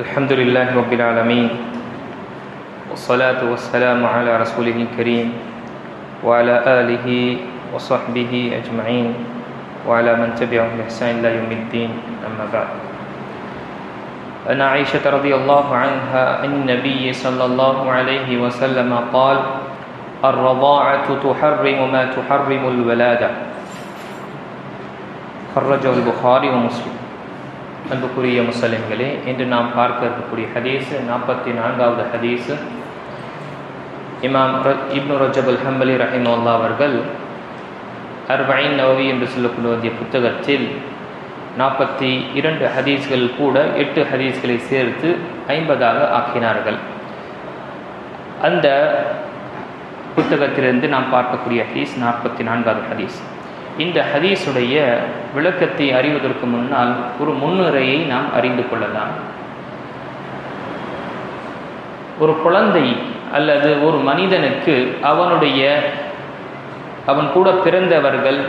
الحمد لله رب العالمين والصلاة والسلام على رسوله الكريم وعلى آله وصحبه أجمعين وعلى من تبعهم بإحسان إلى يوم الدين أما بعد. أن عائشة رضي الله عنها عن النبي صلى الله عليه وسلم قال الرضاعة تحرم ما تحرم الولادة. خرجه البخاري ومسلم. அன்புக்குரிய முஸ்லிம்களே இன்று நாம் பார்க்க இருக்கக்கூடிய ஹதீஸ் நாற்பத்தி நான்காவது ஹதீஸ். இமாம் இப்னு ரஜபுல் ஹம்பலி ரஹிமுல்லா அவர்கள் அர்பைன் நவவி என்று சொல்லக்கூடிய புத்தகத்தில் நாற்பத்தி இரண்டு ஹதீஸ்கள் கூட எட்டு ஹதீஸ்களை சேர்த்து ஐம்பதாக ஆக்கினார்கள். அந்த புத்தகத்திலிருந்து நாம் பார்க்கக்கூடிய ஹதீஸ் நாற்பத்தி நான்காவது ஹதீஸ். இந்த ஹதீஸுடைய விளக்கத்தை அறிவதற்கு முன்னால் ஒரு முன்னுரையை நாம் அறிந்து கொள்ளலாம். ஒரு குழந்தை அல்லது ஒரு மனிதனுக்கு அவனுடைய அவன் கூட பிறந்தவர்கள்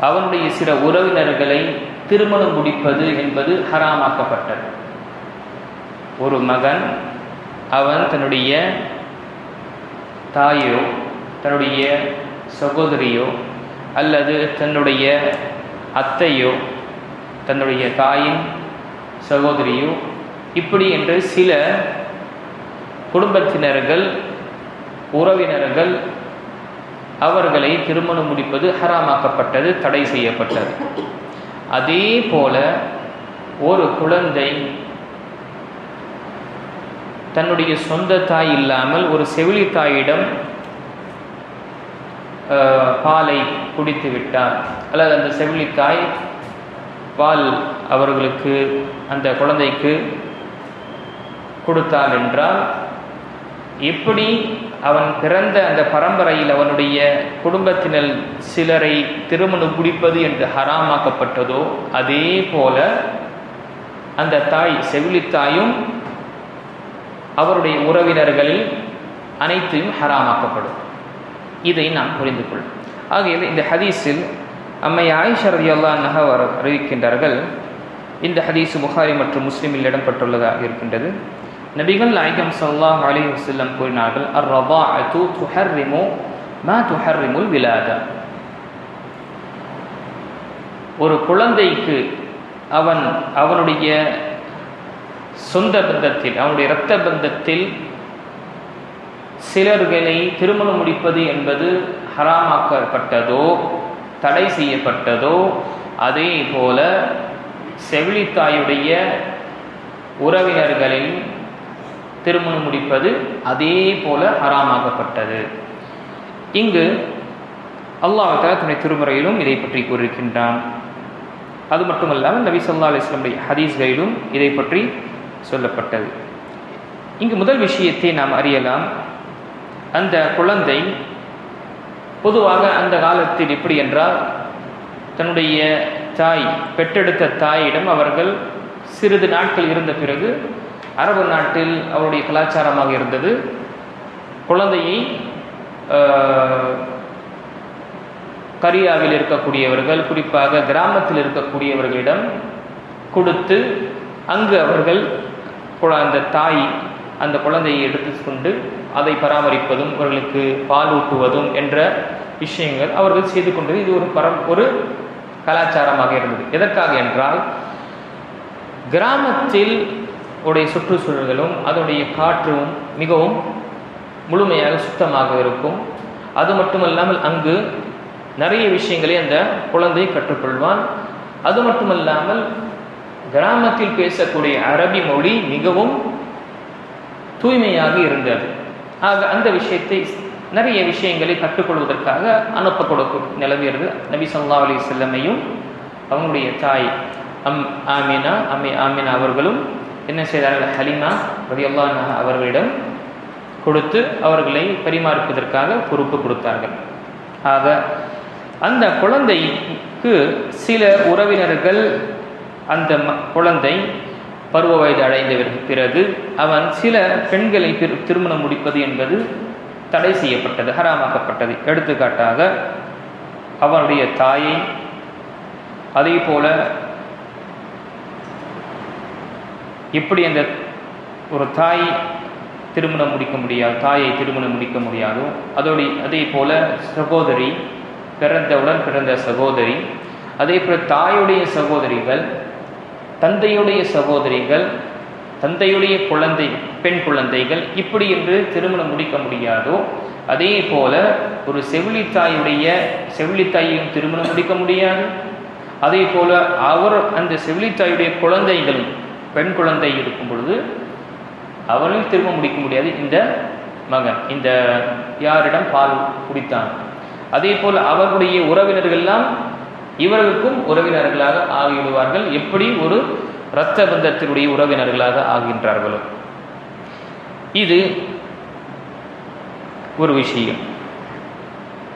அவனுடைய சில உறவினர்களை திருமணம் முடிப்பது என்பது ஹராமாக்கப்பட்டது. ஒரு மகன் அவன் தன்னுடைய தாயோ தன்னுடைய சகோதரியோ அல்லது தன்னுடைய அத்தையோ தன்னுடைய தாயின் சகோதரியோ இப்படி என்று சில குடும்பத்தினர்கள் உறவினர்கள் அவர்களை திருமணம் முடிப்பது ஹராமாக்கப்பட்டது தடை செய்யப்பட்டது. அதே போல ஒரு குழந்தை தன்னுடைய சொந்த தாய் இல்லாமல் ஒரு செவிலி தாயிடம் பாலை குடித்து விட்டார். அல்லது அந்த செவிலித்தாய் பால் அவர்களுக்கு அந்த குழந்தைக்கு கொடுத்தாள் என்றால் எப்படி அவன் பிறந்த அந்த பரம்பரையில் அவனுடைய குடும்பத்தினர் சிலரை திருமணம் குடிப்பது என்று ஹராமாக்கப்பட்டதோ அதே போல அந்த தாய் செவிலித்தாயும் அவருடைய உறவினர்களில் அனைத்தையும் ஹராமாக்கப்படும். இதை நாம் புரிந்து கொள்ளும் ஆகையில் இந்த ஹதீஸில் அம்மை ஆயிஷரதி அல்லா நகவர் அறிவிக்கின்றார்கள் இந்த ஹதீஸ் புகாரி மற்றும் முஸ்லீமில் இடம்பெற்றுள்ளதாக இருக்கின்றது. நபிகள் நாயகம் சல்லாஹ் அலி வசல்லம் கூறினார்கள் அர் ரபா அத்து துஹர்ரிமு மா துஹர்ரிமுல் விலாத. ஒரு குழந்தைக்கு அவன் அவனுடைய சொந்த பந்தத்தில் அவனுடைய இரத்த பந்தத்தில் சிலர்களை திருமணம் முடிப்பது என்பது ஹராமாக்கப்பட்டதோ தடை செய்யப்பட்டதோ அதே போல செவிலித்தாயுடைய உறவினர்களில் திருமணம் முடிப்பது அதே போல ஹராமாகப்பட்டது இங்கு அல்லாஹால துணை திருமுறையிலும் இதை பற்றி கூறியிருக்கின்றான். அது மட்டுமல்லாமல் நபி சொல்லா அலிஸ்லமுடைய ஹதீஸ்களிலும் இதை பற்றி சொல்லப்பட்டது. இங்கு முதல் விஷயத்தை நாம் அறியலாம். அந்த குழந்தை பொதுவாக அந்த காலத்தில் எப்படி என்றால் தன்னுடைய தாய் பெற்றெடுத்த தாயிடம் அவர்கள் சிறிது நாட்கள் இருந்த பிறகு அரபு நாட்டில் அவருடைய கலாச்சாரமாக இருந்தது. குழந்தையை கரியாவில் இருக்கக்கூடியவர்கள் குறிப்பாக கிராமத்தில் இருக்கக்கூடியவர்களிடம் கொடுத்து அங்கு அவர்கள் அந்த தாய் அந்த குழந்தையை எடுத்து கொண்டு அதை பராமரிப்பதும் அவர்களுக்கு பால் ஊட்டுவதும் என்ற விஷயங்கள் அவர்கள் செய்து கொண்டது. இது ஒரு பரம் ஒரு கலாச்சாரமாக இருந்தது. எதற்காக என்றால் கிராமத்தில் உடைய சுற்றுச்சூழல்களும் அதனுடைய காற்றும் மிகவும் முழுமையாக சுத்தமாக இருக்கும். அது மட்டுமல்லாமல் அங்கு நிறைய விஷயங்களை அந்த குழந்தை கற்றுக்கொள்வான். அது மட்டுமல்லாமல் கிராமத்தில் பேசக்கூடிய அரபி மொழி மிகவும் தூய்மையாக இருந்தது. ஆக அந்த விஷயத்தை நிறைய விஷயங்களை கற்றுக்கொள்வதற்காக அனுப்ப கொடுக்கும் நிலவியது நபி சொல்லா அலி செல்லமையும் அவங்களுடைய தாய் அம் ஆமினா அம்மி ஆமினா அவர்களும் என்ன செய்தார்கள்? ஹலிமா ரதியுல்லா அவர்களிடம் கொடுத்து அவர்களை பரிமாறிப்பதற்காக பொறுப்பு கொடுத்தார்கள். ஆக அந்த குழந்தைக்கு சில உறவினர்கள் அந்த குழந்தை பருவ வயது அடைந்த பிறகு அவன் சில பெண்களை திருமணம் முடிப்பது என்பது தடை செய்யப்பட்டது ஹராமாக்கப்பட்டது. எடுத்துக்காட்டாக அவனுடைய தாயை அதே போல எப்படி அந்த ஒரு தாய் திருமணம் முடிக்க முடியாது தாயை திருமணம் முடிக்க முடியாதோ அதோடைய அதே போல சகோதரி பிறந்தவுடன் பிறந்த சகோதரி அதே போல தாயுடைய சகோதரிகள் தந்தையுடைய சகோதரிகள் தந்தையுடைய குழந்தை பெண் குழந்தைகள் இப்படி என்று திருமணம் முடிக்க முடியாதோ அதே போல ஒரு செவிலித்தாயுடைய செவிலித்தாயையும் திருமணம் முடிக்க முடியாது. அதே போல அவர் அந்த செவிலித்தாயுடைய குழந்தைகளும் பெண் குழந்தை இருக்கும் பொழுது அவரையும் திருமணம் முடிக்க முடியாது. இந்த மகன் இந்த யாரிடம் பால் குடித்தான். அதே போல் அவர்களுடைய உறவினர்கள்லாம் இவர்களுக்கும் உறவினர்களாக ஆகிவிடுவார்கள். எப்படி? ஒரு இரத்த பந்தத்தினுடைய உறவினர்களாக ஆகின்றார்களோ. இது ஒரு விஷயம்.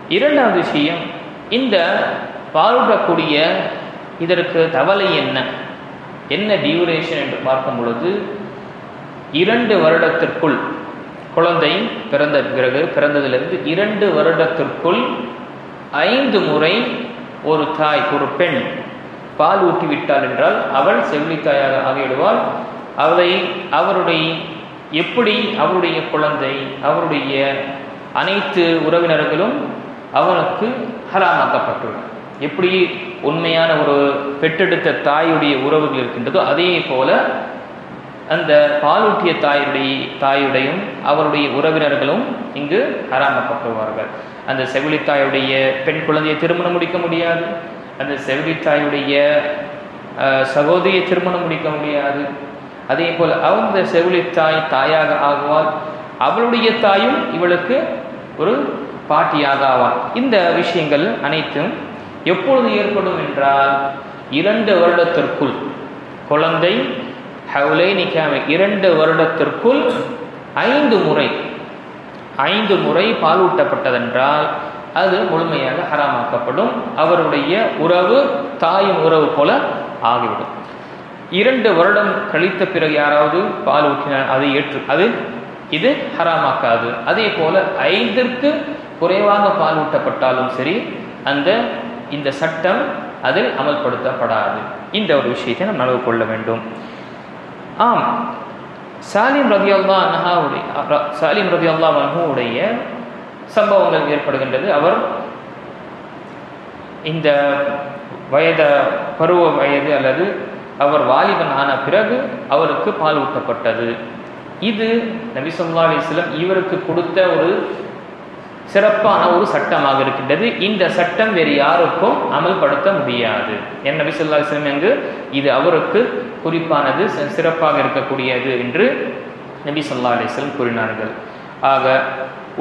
இரண்டாவது விஷயம் இந்த பாருடக்கூடிய இதற்கு தவளை என்ன? என்ன டியூரேஷன் என்று பார்க்கும் பொழுது இரண்டு வருடத்திற்குள் குழந்தை பிறந்த பிறகு பிறந்ததிலிருந்து இரண்டு வருடத்திற்குள் ஐந்து முறை ஒரு தாய் ஒரு பெண் பால் ஊட்டிவிட்டாள் என்றால் அவள் செவிலித்தாயாக ஆகிவிடுவாள். அவளை அவருடைய எப்படி அவருடைய குழந்தை அவருடைய அனைத்து உறவினர்களும் அவனுக்கு ஹராமாக்கப்பட்டுள்ளன எப்படி உண்மையான ஒரு பெற்றெடுத்த தாயுடைய உறவுகள் இருக்கின்றதோ அதே போல அந்த பாலூட்டிய தாயுடைய தாயுடையும் அவருடைய உறவினர்களும் இங்கு ஹராமப்பட்டுவார்கள். அந்த செவிலித்தாயுடைய பெண் குழந்தையை திருமணம் முடிக்க முடியாது. அந்த செவிலித்தாயுடைய சகோதரியை திருமணம் முடிக்க முடியாது. அதே போல் அந்த செவிலித்தாய் தாயாக ஆகுவாள். அவளுடைய தாயும் இவளுக்கு ஒரு பாட்டியாக ஆவாள். இந்த விஷயங்கள் அனைத்தும் எப்பொழுது ஏற்படும் என்றால் இரண்டு வருடத்திற்குள் குழந்தை ஹவுலை நிக்காமை இரண்டு வருடத்திற்குள் ஐந்து முறை ஐந்து முறை பாலூட்டப்பட்டதென்றால் அது முழுமையாக ஹராமாக்கப்படும். அவருடைய உறவு தாயின் உறவு போல ஆகிவிடும். இரண்டு வருடம் கழித்த பிறகு யாராவது பால் ஊற்றினால் அதை ஏற்று அது இது ஹராமாக்காது. அதே போல ஐந்திற்கு குறைவாக பால் ஊட்டப்பட்டாலும் சரி அந்த இந்த சட்டம் அதில் அமல்படுத்தப்படாது. இந்த ஒரு விஷயத்தை நாம் நனவு கொள்ள வேண்டும். ஆம். சாலிம் ரதி அல்லா அன்ஹாவுடைய சாலிம் ரதி அல்லா அனஹுடைய சம்பவங்கள் ஏற்படுகின்றது. அவர் இந்த வயத பருவ வயது அல்லது அவர் வாலிபன் ஆன பிறகு அவருக்கு பால் ஊட்டப்பட்டது. இது நபிசம்லா அலிஸ்லம் இவருக்கு கொடுத்த ஒரு சிறப்பான ஒரு சட்டமாக இருக்கின்றது. இந்த சட்டம் வேறு யாருக்கும் அமல்படுத்த முடியாது. என் நபி சொல்லா இஸ்லாம் எங்கு? இது அவருக்கு குறிப்பானது சிறப்பாக இருக்கக்கூடியது என்று நபி சொல்லா அலிஸ்லம் கூறினார்கள். ஆக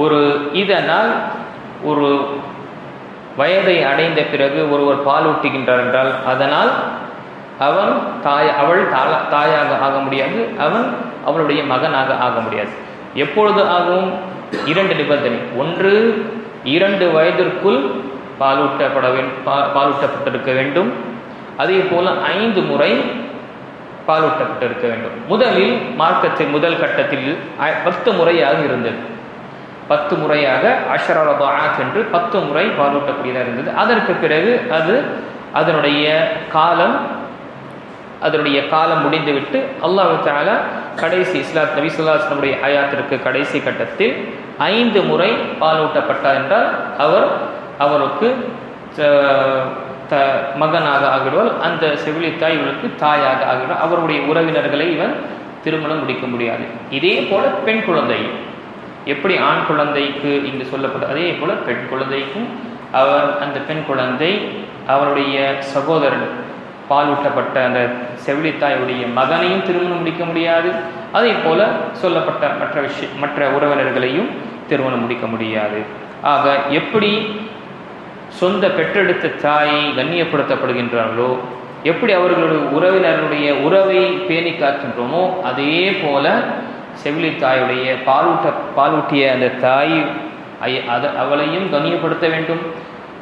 ஒரு இதனால் ஒரு வயதை அடைந்த பிறகு ஒருவர் பாலூட்டுகின்றார் என்றால் அதனால் அவன் தாய் அவள் தாயாக ஆக முடியாது. அவன் அவளுடைய மகனாக ஆக முடியாது. எப்பொழுது ஆகும்? இரண்டு நிபந்தனை. ஒன்று இரண்டு வயதிற்குள் பாலூட்டப்பட வேண்டும் பாலூட்டப்பட்டிருக்க வேண்டும். அதே போல ஐந்து முறை பாலூட்டப்பட்டிருக்க வேண்டும். முதலில் மார்க்கத்தின் முதல் கட்டத்தில் பத்து முறையாக இருந்தது. பத்து முறையாக அஷரபாத் என்று பத்து முறை பாலூட்டக்கூடியதாக இருந்தது. அதற்கு பிறகு அது அதனுடைய காலம் அதனுடைய காலம் முடிந்துவிட்டு அல்லாஹு தாலா கடைசி இஸ்லாத் நபி சொல்லாஸ்லமுடைய ஹயாத்திற்கு கடைசி கட்டத்தில் ஐந்து முறை பாலூட்டப்பட்டார் என்றால் அவர் அவருக்கு த மகனாக ஆகிடுவார். அந்த செவிலித்தாய் இவளுக்கு தாயாக ஆகிடுவார். அவருடைய உறவினர்களை இவன் திருமணம் முடிக்க முடியாது. இதே போல பெண் குழந்தை. எப்படி ஆண் குழந்தைக்கு இங்கு சொல்லப்படும் அதே போல பெண் குழந்தைக்கும் அவர் அந்த பெண் குழந்தை அவருடைய சகோதரன் பாலூட்டப்பட்ட அந்த செவிலித்தாயுடைய மகனையும் திருமணம் முடிக்க முடியாது. அதே போல சொல்லப்பட்ட மற்ற விஷய மற்ற உறவினர்களையும் திருமணம் முடிக்க முடியாது. ஆக எப்படி சொந்த பெற்றெடுத்த தாயை கண்ணியப்படுத்தப்படுகின்றார்களோ எப்படி அவர்களுடைய உறவினருடைய உறவை பேணி காக்கின்றோமோ அதே போல செவிலித்தாயுடைய பாலூட்ட பாலூட்டிய அந்த தாய் அதை அவளையும் கண்ணியப்படுத்த வேண்டும்.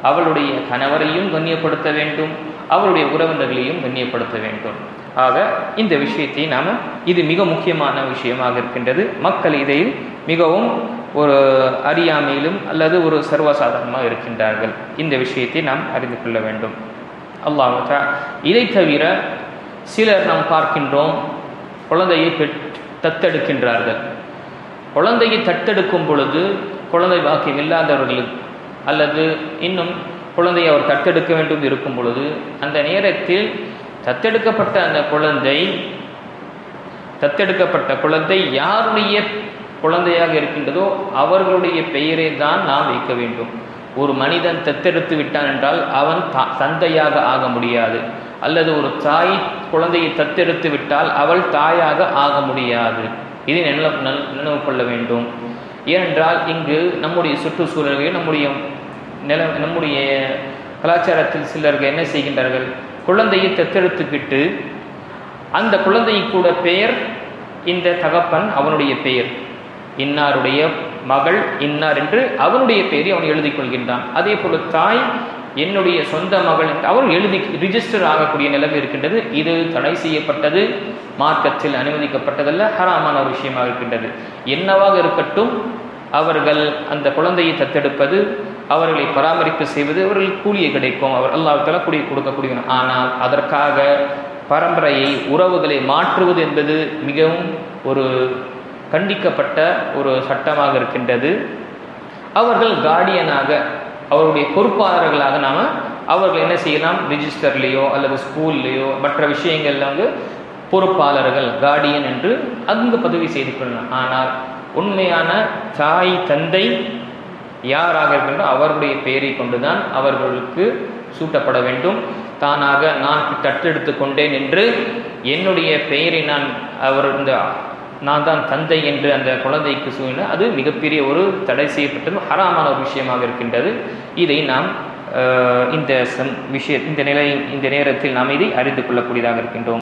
அவளுடைய கணவரையும் கண்ணியப்படுத்த வேண்டும். அவருடைய உறவினர்களையும் கண்ணியப்படுத்த வேண்டும். ஆக இந்த விஷயத்தை நாம் இது மிக முக்கியமான விஷயமாக இருக்கின்றது. மக்கள் இதில் மிகவும் ஒரு அறியாமையிலும் அல்லது ஒரு சர்வசாதாரணமாக இருக்கின்றார்கள். இந்த விஷயத்தை நாம் அறிந்து கொள்ள வேண்டும். அல்லாஹா இதை தவிர சிலர் நாம் பார்க்கின்றோம் குழந்தையை பெற் தத்தெடுக்கின்றார்கள். குழந்தையை தத்தெடுக்கும் பொழுது குழந்தை பாக்கியம் இல்லாதவர்களுக்கு அல்லது இன்னும் குழந்தையை அவர் தத்தெடுக்க வேண்டும் இருக்கும் பொழுது அந்த நேரத்தில் தத்தெடுக்கப்பட்ட அந்த குழந்தை தத்தெடுக்கப்பட்ட குழந்தை யாருடைய குழந்தையாக இருக்கின்றதோ அவர்களுடைய பெயரை தான் நாம் வைக்க வேண்டும். ஒரு மனிதன் தத்தெடுத்து விட்டான் என்றால் அவன் தந்தையாக ஆக முடியாது. அல்லது ஒரு தாய் குழந்தையை தத்தெடுத்து விட்டால் அவள் தாயாக ஆக முடியாது. இதை நினைவு நினைவு கொள்ள வேண்டும். ஏனென்றால் இங்கு நம்முடைய சுற்றுச்சூழல்களில் நம்முடைய நில நம்முடைய கலாச்சாரத்தில் சிலர்கள் என்ன செய்கின்றார்கள்? குழந்தையை தத்தெடுத்துக்கிட்டு அந்த குழந்தை கூட பெயர் இந்த தகப்பன் அவனுடைய பெயர். இன்னாருடைய மகள் இன்னார் என்று அவனுடைய பெயரை அவன் எழுதி கொள்கின்றான். அதே போல தாய் என்னுடைய சொந்த மகள் அவர் எழுதி ரிஜிஸ்டர் ஆகக்கூடிய நிலைமை இருக்கின்றது. இது தடை செய்யப்பட்டது மார்க்கத்தில் அனுமதிக்கப்பட்டதல்ல ஹராமான ஒரு விஷயமாக இருக்கின்றது. என்னவாக இருக்கட்டும் அவர்கள் அந்த குழந்தையை தத்தெடுப்பது அவர்களை பராமரிப்பு செய்வது அவர்களுக்கு கூலியை கிடைக்கும். அவர் அல்லாஹால கூலியை கொடுக்கக்கூடியவன். ஆனால் அதற்காக பரம்பரையை உறவுகளை மாற்றுவது என்பது மிகவும் ஒரு கண்டிக்கப்பட்ட ஒரு சட்டமாக இருக்கின்றது. அவர்கள் கார்டியனாக அவருடைய பொறுப்பாளர்களாக நாம் அவர்கள் என்ன செய்யலாம்? ரிஜிஸ்டர்லேயோ அல்லது ஸ்கூல்லையோ மற்ற விஷயங்கள்ல வந்து பொறுப்பாளர்கள் கார்டியன் என்று அங்கு பதவி செய்து கொள்ளலாம். ஆனால் உண்மையான தாய் தந்தை யாராக இருக்கின்றோ அவர்களுடைய பெயரை கொண்டுதான் அவர்களுக்கு சூட்டப்பட வேண்டும். தானாக நான் தத்தெடுத்து கொண்டேன் என்று என்னுடைய பெயரை நான் அவர் இந்த நான் தான் தந்தை என்று அந்த குழந்தைக்கு சூழ்நிலை அது மிகப்பெரிய ஒரு தடை செய்யப்பட்டது ஹராமான ஒரு விஷயமாக இருக்கின்றது. இதை நாம் இந்த சம் விஷய இந்த நிலை இந்த நேரத்தில் நாம் இதை அறிந்து கொள்ளக்கூடியதாக இருக்கின்றோம்.